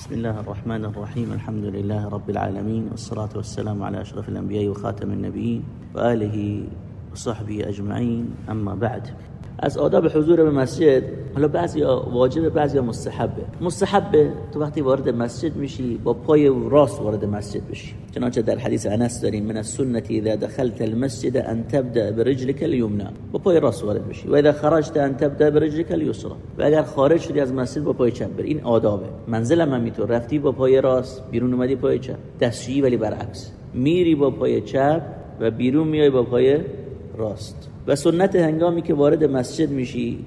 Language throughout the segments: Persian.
بسم الله الرحمن الرحيم الحمد لله رب العالمين والصلاة والسلام على أشرف الأنبياء وخاتم النبيين وآله وصحبه أجمعين أما بعد از آداب حضور به مسجد حالا بعضی واجب بعضی مستحبه. مستحبه تو وقتی وارد مسجد میشی با پای راست وارد مسجد بشی. چنانچه در حدیث انس داریم من السنه اذا دخلت المسجد ان تبدا برجلك اليمنى. با پای راست وارد بشی. و اذا خرجت ان تبدا برجلك اليسرى. و اگر خارج شدی از مسجد با پای چپ بری این آدابه. منزل هم میتون رفتی با پای راست بیرون اومدی پای چپ. دستشویی ولی برعکس. میری با پای چپ و بیرون میای با پای راست. و سنت هنگامی که وارد مسجد میشی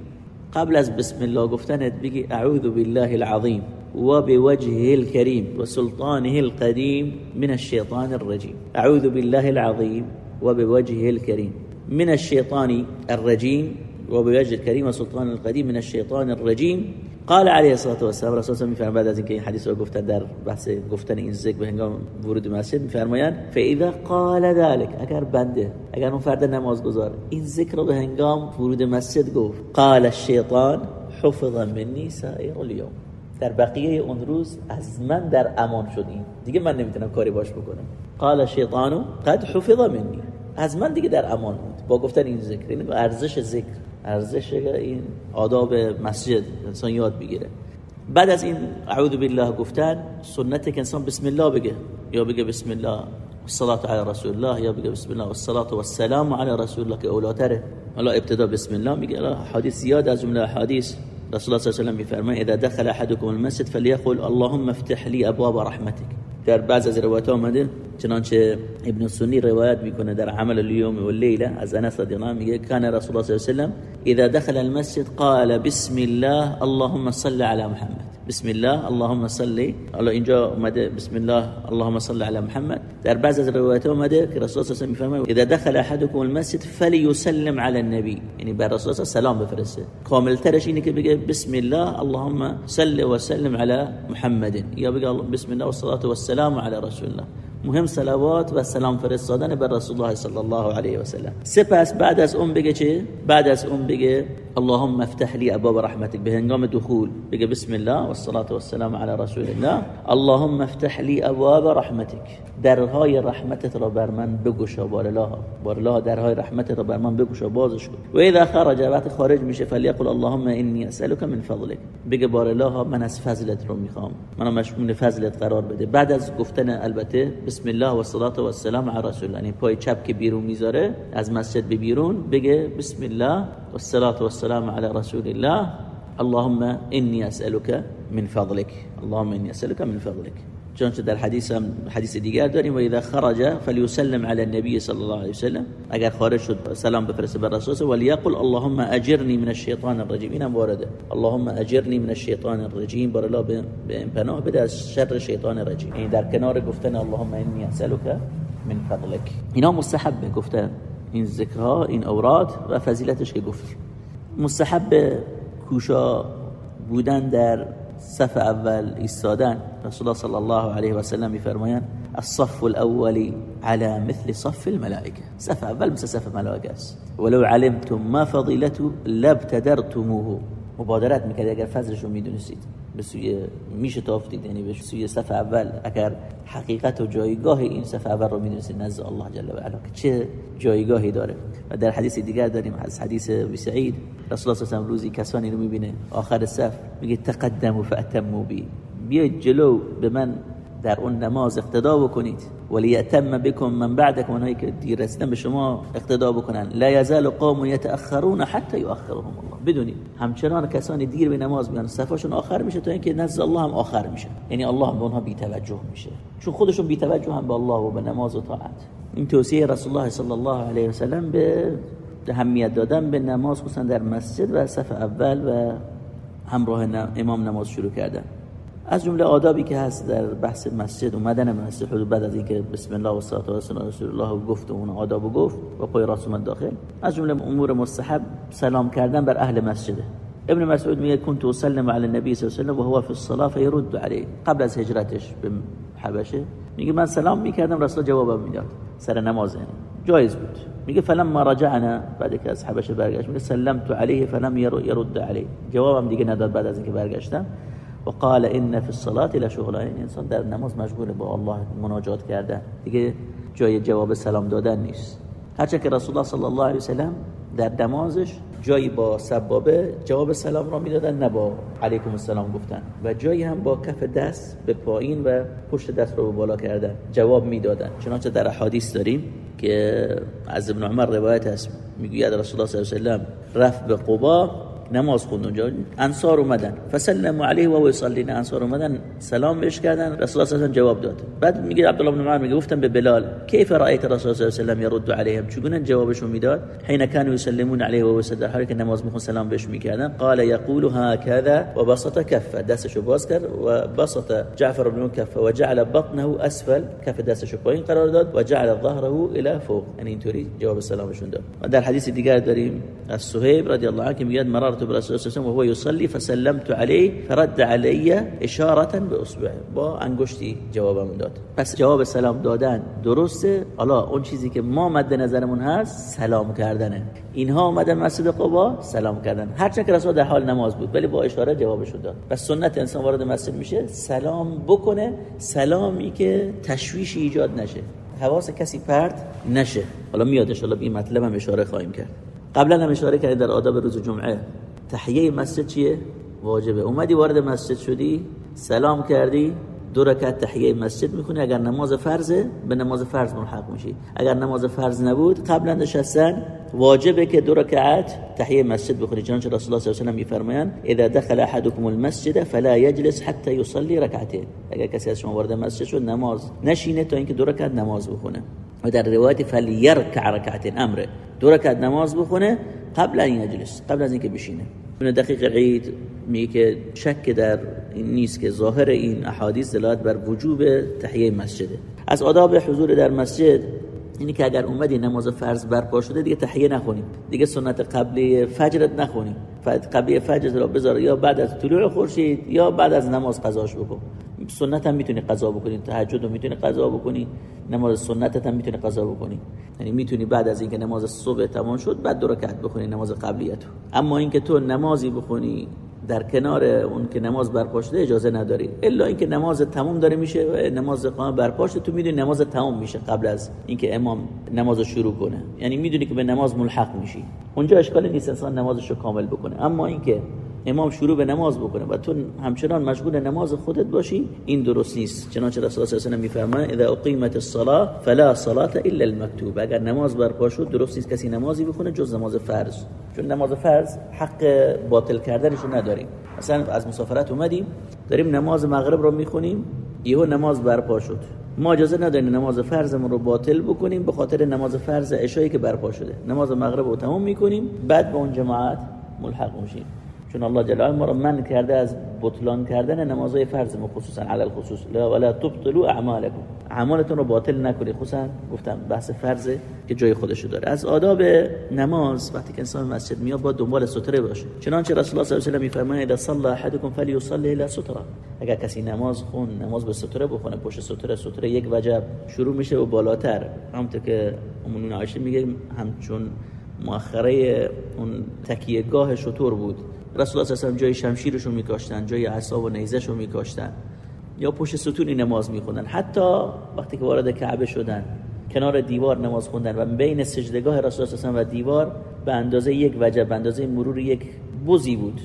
قبل از بسم الله گفتنت بگی اعوذ بالله العظیم و بوجهه الكريم و سلطانه القدیم من الشیطان الرجیم. اعوذ بالله العظیم و بوجهه الكريم من الشیطان الرجیم و بوجه الكريم و سلطان القدیم من الشیطان الرجیم. قال علیه الصلاه و السلام رسول الله میفرماید بعد از اینکه این حدیث رو گفتن در بحث گفتن این ذکر به هنگام ورود مسجد میفرمایند فاذا قال ذلك اگر بنده اگر اون فرد نمازگزار این ذکر رو به هنگام ورود مسجد گفت قال الشیطان حفظ منی سائر اليوم در بقیه اون روز از من در امان شدیم دیگه من نمی‌تونم کاری باش بکنم. قال الشیطان قد حفظ منی از من دیگه در امان بود. با گفتن این ذکر یعنی ارزش ذکر. ارزش این آداب مسجد انسان یاد بگیره بعد از این اعوذ بالله گفتن سنت که انسان بسم الله بگه یا بگه بسم الله والصلاة على رسول الله یا بگه بسم الله والصلاة والسلام على رسول الله که اولاتره. حالا ابتدا بسم الله میگه. حدیث زیاد از جمله حدیث رسول الله صلی الله علیه و آله میفرمایند اذا دخل احدكم المسجد فليقل اللهم افتح لي ابواب رحمتك. در بعض از روایات آمده چنانچه ابن سنی روایت میکنه در عمل اليوم والليله از انس رضی الله میگه کان رسول الله صلی الله علیه و اذا دخل المسجد قال بسم الله اللهم صل على محمد. بسم الله اللهم صل حالا اینجا اومده بسم الله اللهم صل على محمد. در بعض از روایات اومده که رسول الله الله و اذا دخل احدكم المسجد فليسلم على النبي یعنی بر رسول الله سلام بفرسته. کامل ترش اینه که بگه بسم الله اللهم صل وسلم على محمد. یا بگه بسم الله والصلاة والسلام على رسول الله. مهم صلوات و سلام فرستادن بر رسول الله صلی الله علیه و سلم. سپس بعد از اون بگه چه بعد از اون بگه اللهم افتح لي ابواب رحمتك به هنگام دخول. بگه بسم الله والصلاه والسلام على رسول الله. اللهم افتح لي ابواب رحمتك. درهای رحمتت را بر من بگشا. بار الله. بار الله درهای رحمتت را بر من بگشا. بازش کن. و اذا خرج وقت خارج میشه فلیقل اللهم اني اسالك من فضلك بگه بار الله من از فضلت رو می‌خوام. منو مشمول فضلت قرار بده. بعد از گفتن البته بسم الله و الصلاه و السلام علی رسول الله. یعنی پای چپ که بیرون می‌ذاره از مسجد به بیرون بگه بسم الله و الصلاه و السلام علی رسول الله. اللهم إني أسألك من فضلك. اللهم إني أسألك من فضلك. چنانچه در حدیث هم حدیث دیگر داریم و اذا خرج فليسلم على النبي صلی الله علیه وسلم. اگر خارج شد سلام بفرسته بر رسول وليقل اللهم أجرني من الشیطان الرجیم اینم وارده اللهم أجرني من الشیطان الرجیم بر الله به پناه بده شر شیطان رجیم این در کنار گفتن اللهم إني أسألك من فضلك. اینا مستحبه گفتن این ذکرها این اوراد و فضیلتش که گفت مستحب کوشا بودن در صف اول ایستادن. رسول الله صلی الله علیه و سلم میفرمایند الصف الاول على مثل صف الملائكه صف اول مثل صف ملائکه است. ولو علمتم ما فضیلته لابتدرتموه. مبادرت می‌کرد. اگر فضلش رو می‌دونستید به سوی میشه تافتید یعنی به سوی صف اول اگر حقیقت و جایگاه این صف اول رو می‌دونستید نزد الله جل و علا. چه جایگاهی داره؟ و در حدیث دیگر داریم از حدیث ابی سعید رسول الله صلی روزی کسانی رو می‌بینه آخر صف میگه تقدموا فاتموا بی بیاید جلو به من در اون نماز اقتدا بکنید. ولی اتم بكم من بعدكم اونایی که دیر رسیدن به شما اقتدا بکنن. لا یزال قوم یتاخرون حتی یؤخرهم الله. بدونید همچنان کسانی دیر به نماز میان صفاشون آخر میشه تا اینکه نزد الله هم آخر میشه. یعنی الله هم به اونها بی توجه میشه. چون خودشون بی توجه هم به الله و به نماز و طاعت. این توصیه رسول الله صلی الله علیه و سلم به اهمیت دادن به نماز خصوصا در مسجد و صف اول و همراه امام نماز شروع کردن. از جمله آدابی که هست در بحث مسجد اومدن مسجد حدود بعد از اینکه بسم الله و صلوات و سلام رسول الله گفت و اون آدابو گفت و پای راست داخل. از جمله امور مستحب سلام کردن بر اهل مسجده ابن مسعود میگه كنت اسلم على النبي صلی الله علیه و وهو في الصلاه فيرد عليه قبل از هجرتش به حبشه میگه من سلام می‌کردم رسول جوابم می‌داد. سر نماز جایز بود. میگه فلما رجعنا. بعد که از حبشه برگشت میگه سلمت عليه فلم يرد عليه جوابم دیگه نداد بعد از اینکه برگشتم. و قال ان فی الصلاه لشغلا این انسان در نماز مشغول با الله مناجات کردن دیگه جای جواب سلام دادن نیست. هرچند که رسول الله صلی الله علیه وسلم در نمازش جایی با سبابه جواب سلام را می‌دادن نه با علیکم السلام گفتن. و جایی هم با کف دست به پایین و پشت دست رو بالا کردن. جواب می‌دادن. چنانچه در حدیث داریم که از ابن عمر روایت هست. می‌گوید رسول الله صلی الله علیه و رفت به قبا نماز خوند اونجا انصار اومدن. فسلم علیه و هو انصار اومدن سلام بهش کردن. رسول الله صلی جواب داد. بعد میگه عبدالله بن عمر میگه گفتم به بلال کیف رأیت رسول الله صلی الله علیه و یرد علیهم؟ چگونه جوابشون میداد؟ حين كانوا يسلمون علیه و هو در حالی که نماز میخوند سلام بهش میکردن. قال یقول هكذا و بسط کفه دستشو باز کرد و بسط جعفر بن کفه و جعل بطنه اسفل کف دستشو پایین قرار داد و جعل ظهره إلى فوق. یعنی اینطوری جواب سلامشون داد. در حدیث دیگر داریم از صهیب رضی الله عنه که میگه مررت برسول الله صلی وهو يصلي فسلمت عليه فرد علي اشاره باصبعه با انگشتی جوابم داد. پس جواب سلام دادن درسته؟ حالا اون چیزی که ما مد نظرمون هست سلام کردنه. اینها اومدن مسجد قبا سلام کردن. هرچند که رسول در حال نماز بود ولی با اشاره جوابش داد. پس سنت انسان وارد مسجد میشه سلام بکنه سلامی که تشویشی ایجاد نشه. حواس کسی پرت نشه. حالا میادش حالا به این مطلب هم اشاره خواهیم کرد. قبلا هم اشاره کردیم در آداب روز جمعه. تحیه مسجد چیه؟ واجبه. اومدی وارد مسجد شدی سلام کردی دو رکعت تحیه مسجد می‌کنی اگر نماز فرضه به نماز فرض ملحق میشی. اگر نماز فرض نبود قبلا نشستن واجبه که دو رکعت تحیه مسجد بخونی. چنانچه رسول الله صلی الله علیه و میفرمایند اذا دخل احدكم المسجد فلا يجلس حتى يصلي ركعتين اگر کسی از شما وارد مسجد شد نماز نشینه تا اینکه دو رکعت نماز بخونه. و در روایت فلیرکع رکعتین امره دو رکعت نماز بخونه قبل ان یجلس قبل از اینکه بشینه. دقیق عید میگه که شک در این نیست که ظاهر این احادیث دلالت بر وجوب تحیه مسجده از آداب حضور در مسجد اینی که اگر اومدی نماز فرض برپا شده دیگه تحیه نخونیم. دیگه سنت قبلی فجرت نخونیم. قبلی فجر رو بذار یا بعد از طلوع خورشید یا بعد از نماز قضاش بکن. سنت هم می‌تونی قضا بکنی تهجد رو می‌تونی قضا بکنی نماز سنتت هم می‌تونی قضا بکنی. یعنی می‌تونی بعد از اینکه نماز صبح تمام شد بعد دو رکعت بخونی نماز قبلیت اما اینکه تو نمازی بخونی در کنار اون که نماز برپا شده اجازه نداری. الا اینکه نماز تمام داره میشه و نماز قام برپا شده تو می‌دونی نماز تمام میشه قبل از اینکه امام نماز رو شروع کنه. یعنی می‌دونی که به نماز ملحق میشی. اونجا اشکال نیست انسان نمازش رو کامل بکنه. اما اینکه امام شروع به نماز بکنه و تو همچنان مشغول نماز خودت باشی این درست نیست. چنانچه رسول الله صلی الله علیه و اذا اقیمت الصلاه فلا صلاه الا المکتوب. اگر نماز برپا شد درست نیست. کسی نمازی بخونه جز نماز فرض. چون نماز فرض حق باطل کردنش نداریم. مثلا از مسافرت اومدیم داریم نماز مغرب رو می‌خونیم یهو نماز برپا شد. ما اجازه نداریم نماز فرضمون رو باطل بکنیم به خاطر نماز فرض عشایی که برپا شده. نماز مغرب رو تمام می‌کنیم بعد به اون جماعت ملحق میشیم. چون الله جل ما رو من کرده از بطلان کردن نمازهای فرض خصوصا علی الخصوص لا ولا تبطلوا اعمالکم. اعمالتون رو باطل نکنید. خصوصا گفتم بحث فرضه که جای خودشو داره. از آداب نماز وقتی که انسان مسجد میاد با دنبال ستره باشه. چنانچه رسول الله صلی الله علیه و آله میفرماید اذا صلى احدكم فليصلي الى ستره اگر کسی نماز خون نماز به ستره بخونه پشت ستره ستره یک وجب شروع میشه و بالاتر. همونطور که امون عایشه میگه همچون مؤخره اون تکیهگاه شطور بود. رسول الله صلی جای شمشیرشو میکاشتن جای عصا و نیزهشو میکاشتن. یا پشت ستونی نماز میخوندن. حتی وقتی که وارد کعبه شدن کنار دیوار نماز خوندن و بین سجدگاه رسول الله و دیوار به اندازه یک وجب به اندازه مرور یک بوزی بود.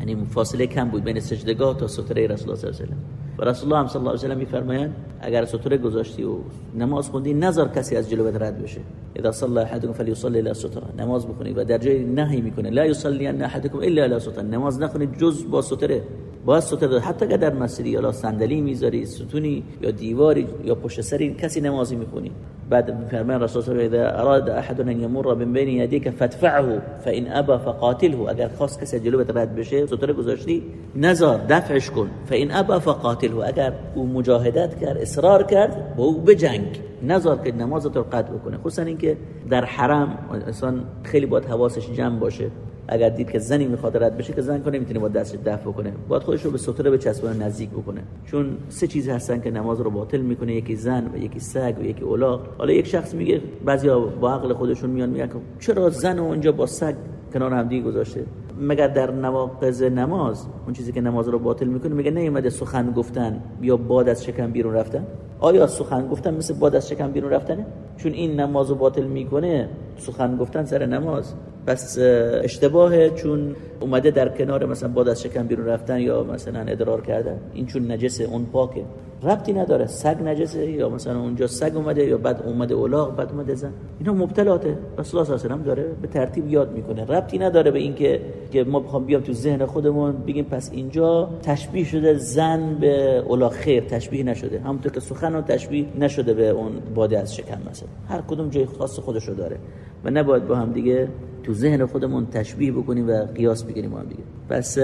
یعنی فاصله کم بود بین سجدگاه تا ستره رسول الله صلی الله علیه و رسول الله صلی الله علیه و میفرمایند اگر ستره گذاشتی و نماز خوندی نظر کسی از جلوت رد بشه. اذا صلى احدكم فليصلي الى ستره نماز بخونی و در جای نهی می‌کنه. لا يصلي ان احدكم الا الى ستره نماز نخونید جز با ستره. با ستره حتی اگر در مسجدی یا صندلی می‌ذاری ستونی یا دیواری یا پشت سری کسی نمازی می‌خونی. بعد فرمان رسول الله اذا اراد احد ان يمر من بين يديك فادفعه فان ابى فقاتله. اگر خواست کسی جلوت رد بشه ستاره گذاشتی نزار دفعش کن. فان ابى فقاتله. اگر او مجاهدت کرد اصرار کرد با او بجنگ. نزار که نمازت رو قطع بکنه. خصوصا اینکه در حرم انسان خیلی باید حواسش جمع باشه. اگر دید که زنی می‌خواد رد بشه که زن کنه می‌تونه با دستش دفع بکنه. باید خودش رو به ستاره بچسبونه نزدیک بکنه. چون سه چیز هستن که نماز رو باطل می‌کنه. یکی زن و یکی سگ و یکی الاغ. حالا یک شخص میگه بعضیا با عقل خودشون میان میگن چرا زن اونجا با سگ کنار هم دیگه گذاشته؟ مگر در نواقض نماز اون چیزی که نماز رو باطل می‌کنه میگه نیومده سخن گفتن یا باد از شکم بیرون رفتن؟ آیا سخن گفتن مثل باد از شکم بیرون رفتنه؟ چون این نماز رو باطل می‌کنه سخن گفتن سر نماز. پس اشتباهه چون اومده در کنار مثلا باد از شکم بیرون رفتن یا مثلا ادرار کردن. این چون نجسه اون پاکه. ربطی نداره سگ نجسه یا مثلا اونجا سگ اومده یا بعد اومده اولاغ بعد اومده زن. اینا مبتلاته. رسول الله صلی الله داره به ترتیب یاد می‌کنه. ربطی نداره به اینکه که ما بخوام بیام تو ذهن خودمون بگیم پس اینجا تشبیه شده زن به اولاغ خیر تشبیه نشده. همونطور که سخن و تشبیه نشده به اون باده از شکم مثلا هر کدوم جای خاص خودشو داره و نباید با هم دیگه تو ذهن خودمون تشبیه بکنیم و قیاس بگیریم هم دیگه. پس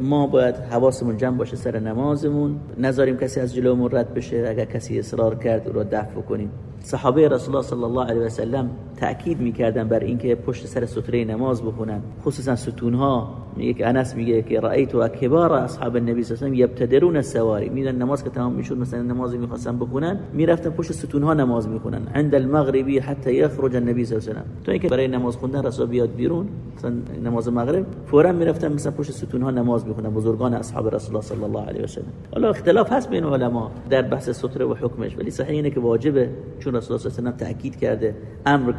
ما باید حواسمون جمع باشه سر نمازمون. نذاریم کسی از جلومون رد بشه اگر کسی اصرار کرد رو دفع کنیم صحابه رسول الله صلی الله علیه و سلم تاکید می‌کردن بر اینکه پشت سر ستره نماز بخونن. خصوصا ستونها. یک انس میگه که رأیت و کبار اصحاب النبی صلی الله علیه و یبتدرون السواری. میدن نماز که تمام می‌شد مثلا نمازی می‌خواستن بخونن می‌رفتن پشت ستونها نماز می‌خونن. عند المغربی حتی یخرج النبی صلی الله علیه و تو اینکه برای نماز خوندن رسول بیاد بیرون مثلا نماز مغرب فورا می‌رفتن مثلا پشت ستونها نماز می‌خونن. بزرگان اصحاب رسول الله صلی الله علیه و سلم حالا اختلاف هست بین علما در بحث ستره و حکمش ولی صحیح اینه که واجبه. چون رسول الله صلی الله علیه و تاکید کرده امر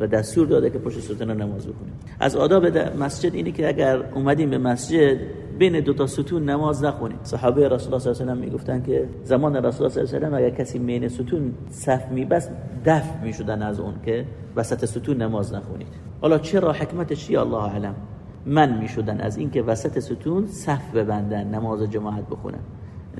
و دستور داده که پشت ستون نماز بخونیم از آداب مسجد اینه که اگر اومدیم به مسجد بین دو تا ستون نماز نخونیم. صحابه رسول الله صلی الله علیه و می‌گفتن که زمان رسول الله صلی الله علیه و اگر کسی بین ستون صف میبست دفع می‌شدن از اون که وسط ستون نماز نخونید. حالا چرا؟ حکمتش چیه؟ الله اعلم. من می‌شدن از اینکه وسط ستون صف ببندن نماز جماعت بخونن.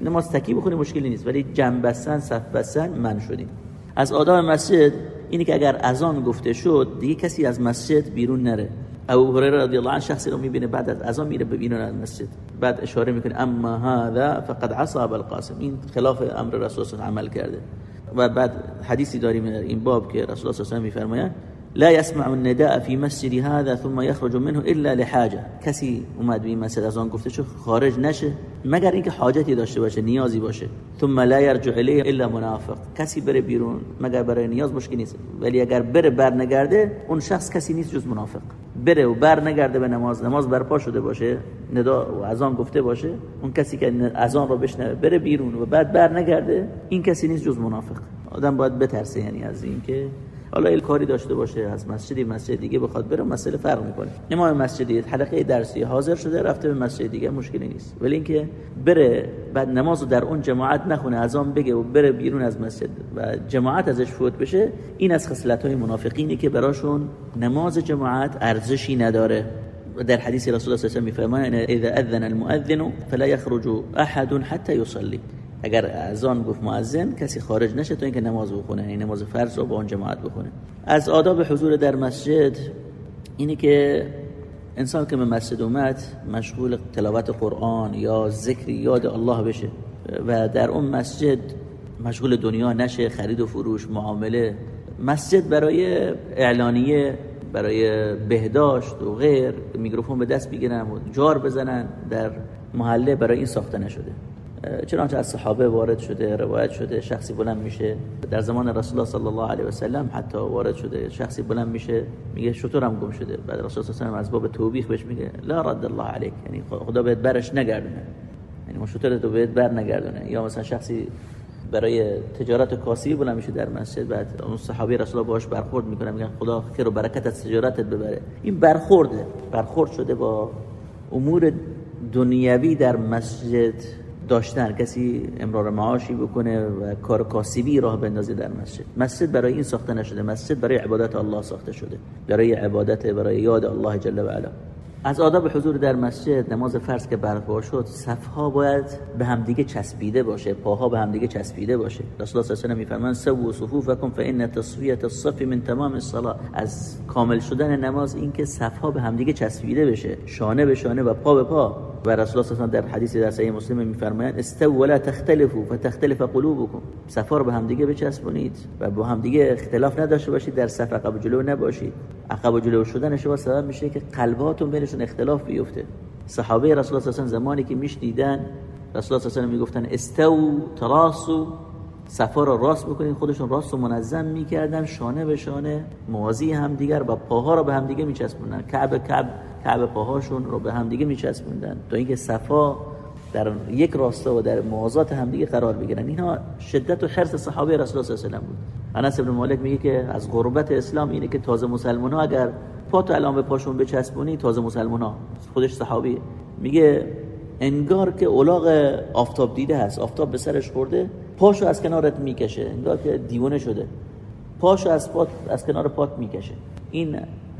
نماز تکی بخونه مشکلی نیست ولی جنب بستن صف بستن من شدیم. از آداب مسجد اینی که اگر اذان گفته شد دیگه کسی از مسجد بیرون نره. ابو هریره رضی الله عنه شخصی رو می‌بینه بعد از اذان میره ببینه از مسجد. بعد اشاره می‌کنه اما هذا فقد عصى القاسم. این خلاف امر رسول الله عمل کرده. و بعد حدیثی داریم این باب که رسول الله صلی الله علیه و میفرمایند لا يسمع النداء في مسجد هذا ثم يخرج منه الا لحاجه کسی اومد به مسجد از آن گفته شو خارج نشه مگر اینکه حاجتی داشته باشه نیازی باشه. ثم لا يرجع الیه الا منافق. کسی بره بیرون مگر برای نیاز مشکل نیست. ولی اگر بره برنگرده اون شخص کسی نیست جز منافق. بره و برنگرده به نماز نماز برپا شده باشه ندا و اذان گفته باشه اون کسی که اذان رو بشنوه بره بیرون و بعد برنگرده این کسی نیست جز منافق. آدم باید بترسه یعنی از اینکه حالا این کاری داشته باشه از مسجدی مسجد دیگه بخواد بره مسئله فرق می‌کنه. امام مسجدی حلقه درسی حاضر شده رفته به مسجد دیگه مشکلی نیست. ولی اینکه بره بعد نمازو در اون جماعت نخونه از آن بگه و بره بیرون از مسجد و جماعت ازش فوت بشه این از خصلت های منافقینی که براشون نماز جماعت ارزشی نداره. در حدیث رسول الله صلی الله علیه و آله اذا اذن المؤذن فلا يخرج احد حتى يصلي اگر اذان گفت مؤذن کسی خارج نشه تا اینکه نماز بخونه این یعنی نماز فرض رو با اون جماعت بخونه. از آداب حضور در مسجد اینه که انسان که به مسجد اومد مشغول تلاوت قرآن یا ذکر یاد الله بشه و در اون مسجد مشغول دنیا نشه خرید و فروش معامله. مسجد برای اعلانیه برای بهداشت و غیر میکروفون به دست بگیرن و جار بزنن در محله برای این ساخته نشده. چنانچه از صحابه وارد شده روایت شده شخصی بلند میشه. در زمان رسول الله صلی الله علیه و سلم حتی وارد شده شخصی بلند میشه میگه شطورم گم شده. بعد رسول الله صلی الله از باب توبیخ بهش میگه لا رد الله علیک. یعنی خدا بهت برش نگردونه. یعنی شطور تو بهت بر نگردونه. یا مثلا شخصی برای تجارت کاسی بلند میشه در مسجد بعد اون صحابی رسول الله باش برخورد می‌کنه میگن خدا خیر و برکت از تجارتت ببره. این برخورده. برخورد شده با امور دنیوی در مسجد. داشتن کسی امرار معاشی بکنه و کار کاسبی راه بندازه در مسجد. مسجد برای این ساخته نشده مسجد برای عبادت الله ساخته شده. برای عبادت برای یاد الله جل و علا. از آداب حضور در مسجد نماز فرض که برپا شد صفها باید به همدیگه چسبیده باشه پاها به همدیگه چسبیده باشه. رسول الله صلی الله علیه و میفرمان سو صفوفکم فان تصفیه الصف من تمام الصلاه از کامل شدن نماز این که صفها به همدیگه چسبیده بشه شانه به شانه و پا به پا. و رسول الله در حدیث در صحیح مسلم میفرمایند استو ولا تختلفوا فتختلف قلوبكم رو به همدیگه بچسبونید و با همدیگه اختلاف نداشته باشید در صف عقب جلو نباشید. عقب جلو شدن شما سبب میشه که قلباتون بینشون اختلاف بیفته. صحابه رسول الله صلی زمانی که میشنیدن رسول الله صلی می‌گفتن استو تراسو را راست بکنید خودشون راست و منظم می‌کردن شانه به شانه موازی همدیگر و پاها را به همدیگه میچسبوندن. کعب کعب کعب پاهاشون رو به همدیگه میچسبوندن. تا اینکه صفا در یک راستا و در موازات همدیگه قرار بگیرن. اینها شدت و حرص صحابه رسول الله صلی الله علیه و بود. انس بن مالک میگه که از غربت اسلام اینه که تازه مسلمان ها اگر پا الان به پاشون بچسبونی تازه مسلمان ها خودش صحابی میگه انگار که اولاغ آفتاب دیده هست. آفتاب به سرش خورده پاشو از کنارت می‌کشه. انگار که دیوانه شده. پاشو از پات از کنار پات می‌کشه. این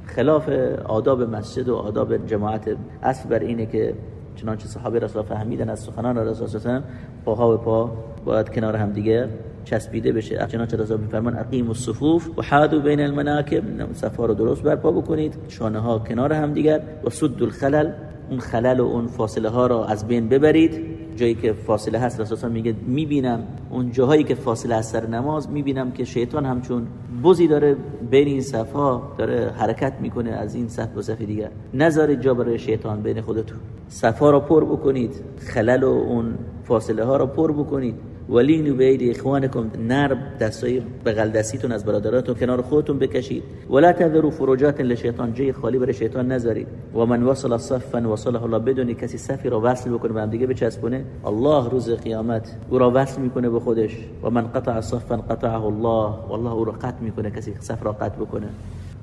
خلاف آداب مسجد و آداب جماعت اصل بر اینه که چنانچه صحابه رسول فهمیدن از سخنان رسول پاها به پا باید کنار هم دیگه چسبیده بشه. چنانچه رسول میفرمان؟ اقیم الصفوف و حادو بین المناکب. صفا رو درست برپا بکنید. شانه ها کنار هم دیگر. و سد الخلل. اون خلل و اون فاصله ها را از بین ببرید. جایی که فاصله هست رسول میگه می‌بینم. اون جاهایی که فاصله هست سر نماز می‌بینم که شیطان همچون بزی داره بین این صفها داره حرکت می‌کنه از این صف به صف دیگر. نذارید جا برای شیطان بین خودتون. صفا را پر بکنید. خلل و اون فاصله ها را پر بکنید. ولینو به اید اخوانکم نرم دستای بغل دستیتون از برادراتون کنار خودتون بکشید. ولا تذروا فروجات لشیطان جای خالی برای شیطان نذارید. و من وصل صفا وصله الله بدونی کسی صفی را وصل بکنه به هم دیگه بچسبونه الله روز قیامت او را وصل می‌کنه به خودش. و من قطع صفا قطعه الله والله او را قطع می‌کنه کسی صف را قطع بکنه.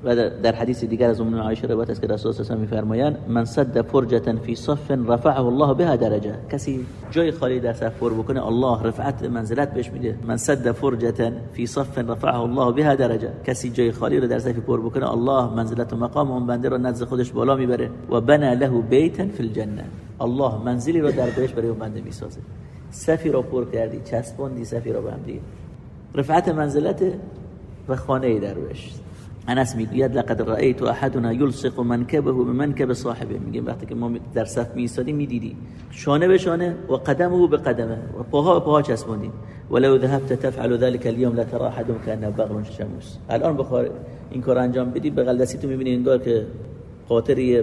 و در حدیث دیگر از ام عایشه روایت است که رسول الله میفرمایند من صد فرجه فی صف رفعه الله بها درجه کسی جای خالی در صف پر بکنه الله رفعت منزلت بهش میده. من صد فرجه فی صف رفعه الله بها درجه کسی جای خالی رو در صف پر بکنه الله منزلت و مقام اون بنده رو نزد خودش بالا می‌بره. و بنا له بیتا فی الجنه الله منزلی رو در بهش برای اون بنده می‌سازه. صفی رو پر کردی چسبوندی صفی رو به هم رفعت منزلت و خانه در بهشت انس می‌گوید لقد رأيت احدنا يلصق منكبه بمنكب صاحبه. میگه وقتی که ما در صف میایستادیم می‌دیدی. شانه به شانه و قدمه به قدمه و پاها به پاها ولو ذهبت تفعل ذلك اليوم لترى احدهم كانه بغل شموس. الان بخار این کار انجام بدی بغل دستی تو می‌بینی انگار که قاطری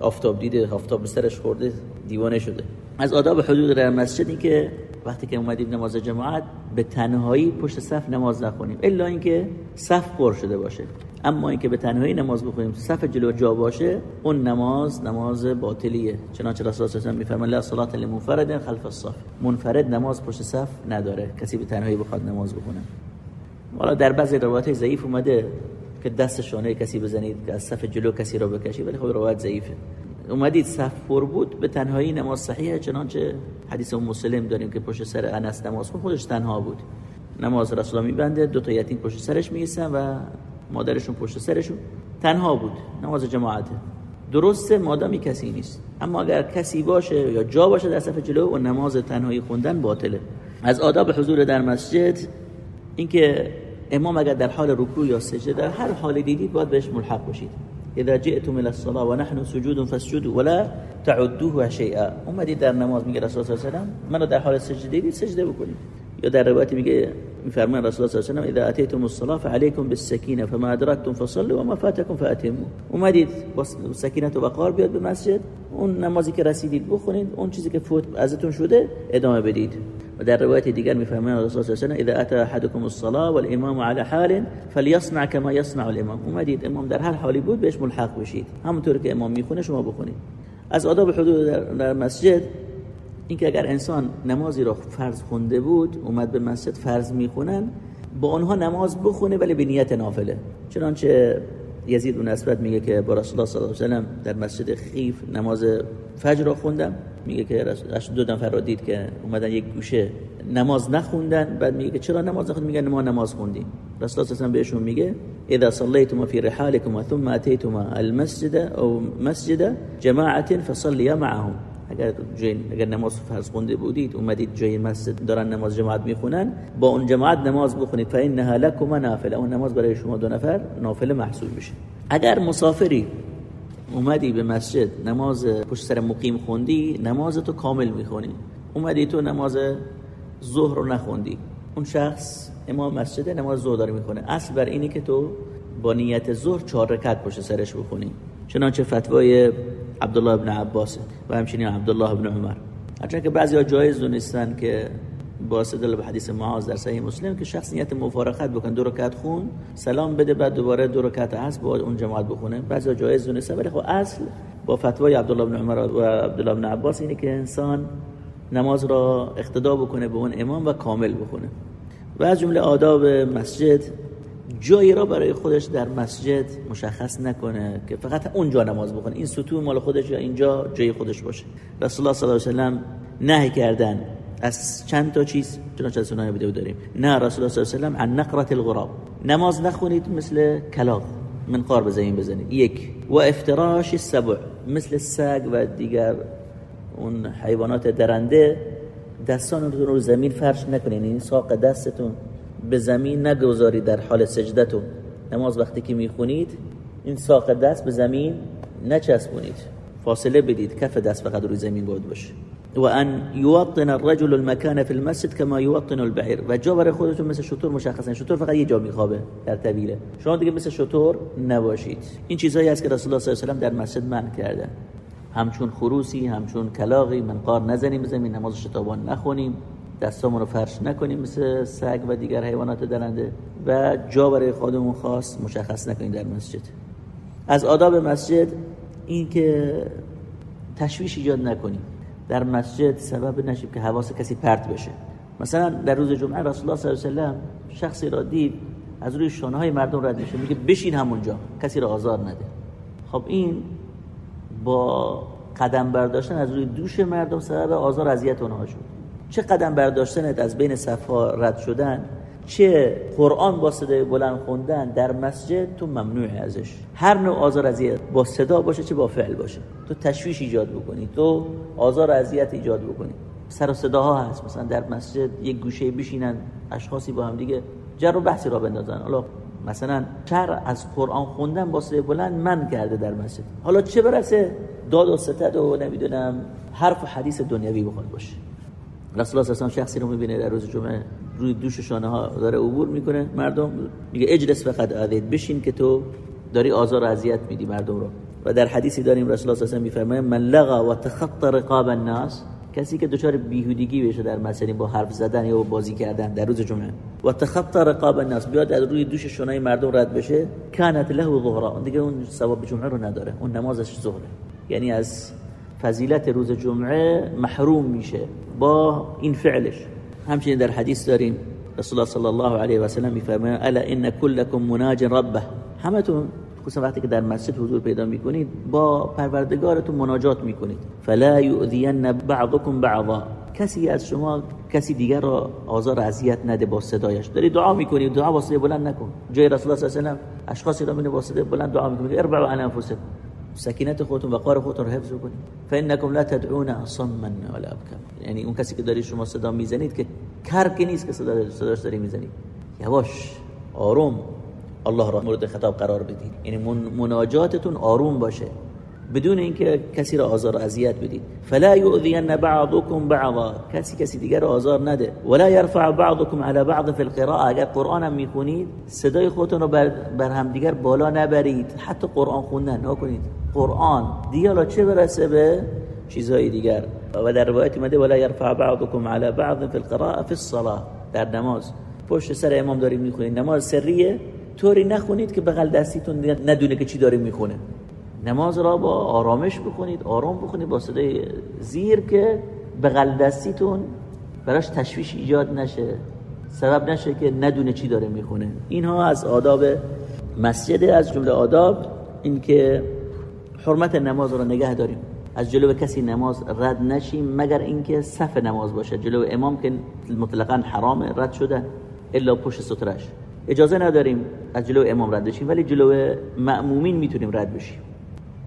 آفتاب دیده آفتاب به سرش خورده دیوانه شده. از آداب حدود در مسجدی که وقتی که اومدیم نماز جماعت به تنهایی پشت صف نماز نخونیم. الا اینکه صف پر شده باشه. اما اینکه به تنهایی نماز بخونیم صف جلو جا باشه اون نماز نماز باطلیه. چنانچه رسول الله صلی الله لا صلات لمنفرد خلف الصف. منفرد نماز پشت صف نداره. کسی به تنهایی بخواد نماز بخونه. حالا در بعضی روایت ضعیف اومده که دست شانه کسی بزنید که از صف جلو کسی را بکشید ولی خب روایت ضعیفه. اومدید صف پر بود به تنهایی نماز صحیحه چنانچه حدیث ام مسلم داریم که پشت سر انس نماز خودش تنها بود. نماز رسول میبنده دو تا یتیم پشت سرش میسن و مادرشون پشت سرشون. تنها بود نماز جماعته درسته مادامی کسی نیست. اما اگر کسی باشه یا جا باشه در صف جلو و نماز تنهایی خوندن باطله. از آداب حضور در مسجد اینکه امام اگر در حال رکوع یا سجده در هر حال دیدید باید بهش ملحق باشید. اذا جئتم الى الصلاه ونحن سجود فاسجدوا ولا تعدوه شيئا. اومدید در نماز میگه رسول الله صلی منو در حال سجده دیدید سجده بکنید. یا در روایت میگه میفرمان رسول الله صلی الله علیه و اذا اتيتم الصلاه فعليكم بالسكينه فما ادركتم فصلوا وما فاتكم فاتموا اومدید با سکینت و وقار بیاد به مسجد اون نمازی که رسیدید بخونید اون چیزی که فوت ازتون شده ادامه بدید. و در روایت دیگر میفرمان رسول الله صلی الله علیه و اذا اتى احدكم الصلاه والامام على حال فليصنع كما يصنع الامام. اومدید امام در هر حالی بود بهش ملحق بشید. همونطور که امام می‌خونه شما بخونید. از آداب حدود در مسجد اینکه اگر انسان نمازی را فرض خونده بود اومد به مسجد فرض می‌خونن با آنها نماز بخونه ولی به نیت نافله. چنانچه یزید بن اسود میگه که با رسول الله صلی الله علیه و سلم در مسجد خیف نماز فجر را خوندم. میگه که دو نفر را دید که اومدن یک گوشه نماز نخوندن. بعد میگه که چرا نماز نخوندن میگن ما نماز خوندیم. رسول الله صلی بهشون میگه اذا صليتم في رحالكم ثم اتيتم المسجد او مسجد جماعه فصليا معهم. اگر جای اگر نماز فرض خونده بودید اومدید جای مسجد دارن نماز جماعت می‌خونن با اون جماعت نماز بخونید. فانها لكم نافله اون نماز برای شما دو نفر نافله محسوب میشه. اگر مسافری اومدی به مسجد نماز پشت سر مقیم خوندی نماز تو کامل می‌خونی. اومدی تو نماز ظهر رو نخوندی. اون شخص امام مسجد نماز ظهر داره می‌خونه. اصل بر اینه که تو با نیت ظهر چهار رکعت پشت سرش بخونی. چنانچه فتوای عبدالله ابن عباس و همچنین عبدالله ابن عمر. هرچند که بعضی جایز دونستن که با دل به حدیث معاذ در صحیح مسلم که شخص نیت مفارقت بکن دو رکعت خون سلام بده بعد دوباره دو رکعت عصر با اون جماعت بخونه. بعضی جایز دونسته ولی خب اصل با فتوای عبدالله بن عمر و عبدالله بن عباس اینه که انسان نماز را اقتدا بکنه به اون امام و کامل بکنه و از جمله آداب مسجد جایی را برای خودش در مسجد مشخص نکنه که فقط اونجا نماز بخونه. این ستون مال خودش یا اینجا جای خودش باشه. رسول الله صلی الله علیه و سلم نهی کردن از چند تا چیز چنانچه از سنای بیدو داریم نه رسول الله صلی الله علیه و عن نقرت الغراب. نماز نخونید مثل کلاغ منقار بزنید بزنید. یک. و افتراش السبع مثل سگ و دیگر اون حیوانات درنده. دستانتون رو زمین فرش نکنین این ساق دستتون. به زمین نگذارید در حال سجدتون. نماز وقتی که می‌خونید این ساق دست به زمین نچسبونید. فاصله بدید کف دست فقط روی زمین بود باشه. و ان یوطن الرجل المكان في المسجد كما يوطن البعير و جا خودتون مثل شطور مشخصا شطور فقط یه جا میخوابه در طویله. شما دیگه مثل شطور نباشید. این چیزایی است که رسول الله صلی الله علیه و در مسجد منع کرده همچون خروسی همچون کلاغی منقار نزنیم زمین نماز شتابان نخونیم. دستامون رو فرش نکنیم مثل سگ و دیگر حیوانات درنده و جا برای خودمون خاص مشخص نکنیم در مسجد. از آداب مسجد این که تشویش ایجاد نکنیم. در مسجد سبب نشیم که حواس کسی پرت بشه. مثلا در روز جمعه رسول الله صلی الله علیه و شخصی را دید از روی شانه های مردم رد میشه میگه بشین همونجا کسی را آزار نده. خب این با قدم برداشتن از روی دوش مردم سبب آزار اذیت اونها شد. چه قدم برداشتنت از بین صفها رد شدن؟ چه قرآن با صدای بلند خوندن در مسجد؟ تو ممنوع ازش. هر نوع آزار اذیت با صدا باشه چه با فعل باشه. تو تشویش ایجاد بکنی تو آزار اذیت ایجاد بکنی. سر و صداها هست. مثلا در مسجد یک گوشه بشینن اشخاصی با هم دیگه جر و بحثی را بندازن. حالا مثلا شر از قرآن خوندن با صدای بلند من کرده در مسجد. حالا چه برسه؟ داد و ستد و نمی‌دونم حرف و حدیث دنیوی بخواد باشه. رسول الله صلی شخصی رو می‌بینه در روز جمعه روی دوش شانه ها داره عبور می‌کنه. مردم میگه اجلس فقط آذید بشین که تو داری آزار و اذیت میدی مردم رو. و در حدیثی داریم رسول الله صلی الله میفرمایه من لغا و تخطى رقاب الناس. کسی که دچار بیهودگی بشه در مسئله با حرف زدن یا بازی کردن در روز جمعه. و تخطى رقاب الناس. بیاد از روی دوش شانه مردم رد بشه. کانت له ظهرا. دیگه اون ثواب جمعه رو نداره. اون نمازش ظهره. یعنی از فضیلت روز جمعه محروم میشه با این فعلش. همچنین در حدیث داریم رسول الله صلی الله علیه و سلم میفرماید الا ان كلكم مناج ربه. همتون خصوصا وقتی که در مسجد حضور پیدا می‌کنید با پروردگارتون مناجات می‌کنید. فلا یؤذین بعضکم بعضا. کسی از شما کسی دیگر را آزار اذیت نده با صدایش. داری دعا می‌کنی دعا صدای بلند نکن. جای رسول الله صلی الله علیه و اشخاصی را با صدای بلند دعا می‌کنید. اربعوا علی انفسکم. سکینت خودتون وقار خودتون رو حفظ کنید فانکم لا تدعون صما ولا ابکم یعنی اون کسی که داری شما صدا می‌زنید که کر که نیست که صدا صداش داری می‌زنید. یواش آروم. الله را مورد خطاب قرار بدید. یعنی مناجاتتون آروم باشه. بدون اینکه کسی را آزار و اذیت بدید. فلا یؤذین بعضکم بعضا. کسی کسی دیگر را آزار نده. ولا یرفع بعضکم على بعض فی القراءه اگر قرآن هم می‌خونید صدای خودتون رو بر, بر هم دیگر بالا نبرید. حتی قرآن خوندن. نکنید قرآن دیالا چه برسه به چیزهای دیگر؟ و در روایت اومده ولا یرفع بعضکم على بعض فی القراءه فی الصلاه در نماز. پشت سر امام دارید می‌خونید. نماز سریه. طوری نخونید که بغل دستیتون ندونه که چی داره می‌خونه. نماز را با آرامش بخونید آرام بخونید با صدای زیر که بغل دستیتون براش تشویش ایجاد نشه. سبب نشه که ندونه چی داره می‌خونه. اینها از آداب مسجد از جمله آداب این که حرمت نماز را نگه داریم. از جلو کسی نماز رد نشیم مگر اینکه صف نماز باشه. جلو امام که مطلقا حرام رد شده الا پشت سترش. اجازه نداریم از جلو امام رد بشیم ولی جلو مأمومین می‌تونیم رد بشیم.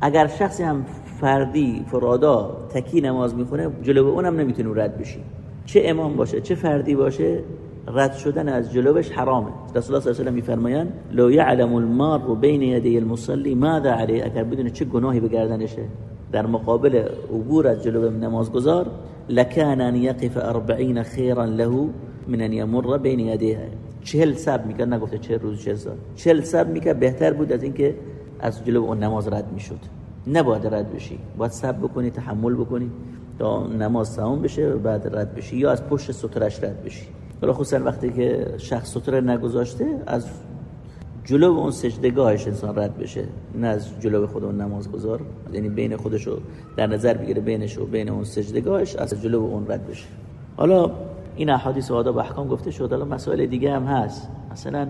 اگر شخصی هم فردی فرادا تکی نماز می‌خونه جلو اونم نمی‌تونیم رد بشیم چه امام باشه چه فردی باشه رد شدن از جلوش حرامه. رسول الله صلی الله علیه و میفرمایند لو یعلم المار بین یدی المصلی ماذا علیه؟ اگر بدون چه گناهی به گردنشه. در مقابل عبور از جلو نمازگزار لکان ان یقف 40 خیرا له من ان یمر بین یدیه. چهل سب می‌کرد نگفته چه روز چه سال. چهل سب می‌کرد بهتر بود از اینکه از جلو اون نماز رد می‌شد. نباید رد بشی. باید سب بکنی تحمل بکنی تا نماز تمام بشه و بعد رد بشی. یا از پشت سترش رد بشی. حالا خصوصا وقتی که شخص ستره نگذاشته از جلو اون سجدگاهش انسان رد بشه. نه از جلو خود اون نماز گذار یعنی بین خودشو در نظر بگیره بینش و بین اون سجدگاهش از جلو اون رد بشه. حالا این احادیث و آداب احکام گفته شد. حالا مسائل دیگه هم هست. مثلا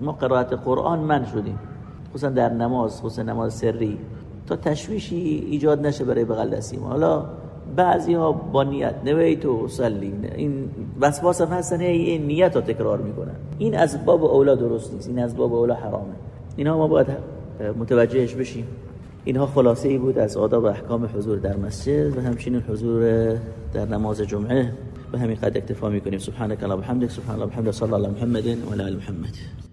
ما قرائت قرآن من شدیم. خصوصا در نماز خصوصا نماز سری تا تشویشی ایجاد نشه برای بغل دستیم. حالا بعضی ها با نیت نویت و سلی این وسواس هم هستن این نیت رو تکرار می‌کنن. این از باب اولا درست نیست این از باب اولا حرامه. اینها ما باید متوجهش بشیم. اینها خلاصه ای بود از آداب احکام حضور در مسجد و همچنین حضور در نماز جمعه. به همین قد اکتفا می‌کنیم. سبحانك اللهم وبحمدك سبحان الله وبحمده صلی الله محمد و علی محمد.